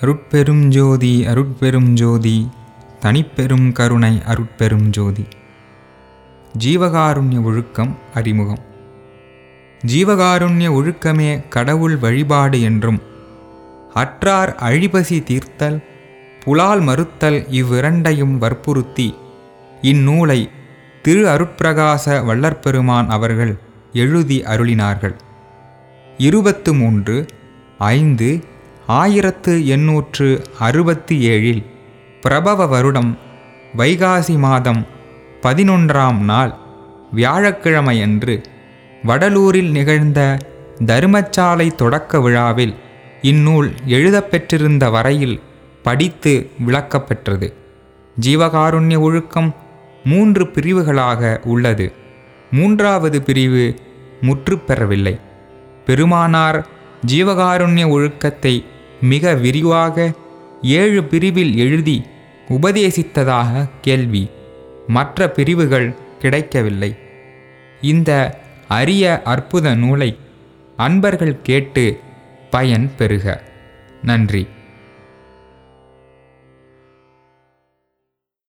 அருட்பெரும் ஜோதி அருட்பெரும் ஜோதி தனிப்பெரும் கருணை அருட்பெரும் ஜோதி. ஜீவகாருண்ய ஒழுக்கம் அறிமுகம். ஜீவகாருண்ய ஒழுக்கமே கடவுள் வழிபாடு என்றும் அற்றார் அழிபசி தீர்த்தல் புலால் மறுத்தல் இவ்விரண்டையும் வற்புறுத்தி இந்நூலை திரு அருட்பிரகாச வள்ளற்பெருமான் அவர்கள் எழுதி அருளினார்கள். இருபத்து மூன்று ஐந்து ஆயிரத்து எண்ணூற்று அறுபத்தி ஏழில் பிரபவ வருடம் வைகாசி மாதம் பதினொன்றாம் நாள் வியாழக்கிழமையன்று வடலூரில் நிகழ்ந்த தருமச்சாலை தொடக்க விழாவில் இந்நூல் எழுதப்பெற்றிருந்த வரையில் படித்து விளக்கப்பெற்றது. ஜீவகாருண்ய ஒழுக்கம் மூன்று பிரிவுகளாக உள்ளது. மூன்றாவது பிரிவு முற்றுப்பெறவில்லை பெருமானார் ஜீவகாருண்ய ஒழுக்கத்தை மிக விரிவாக ஏழு பிரிவில் எழுதி உபதேசித்ததாக கேள்வி. மற்ற பிரிவுகள் கிடைக்கவில்லை. இந்த அரிய அற்புத நூலை அன்பர்கள் கேட்டு பயன் பெறுக. நன்றி.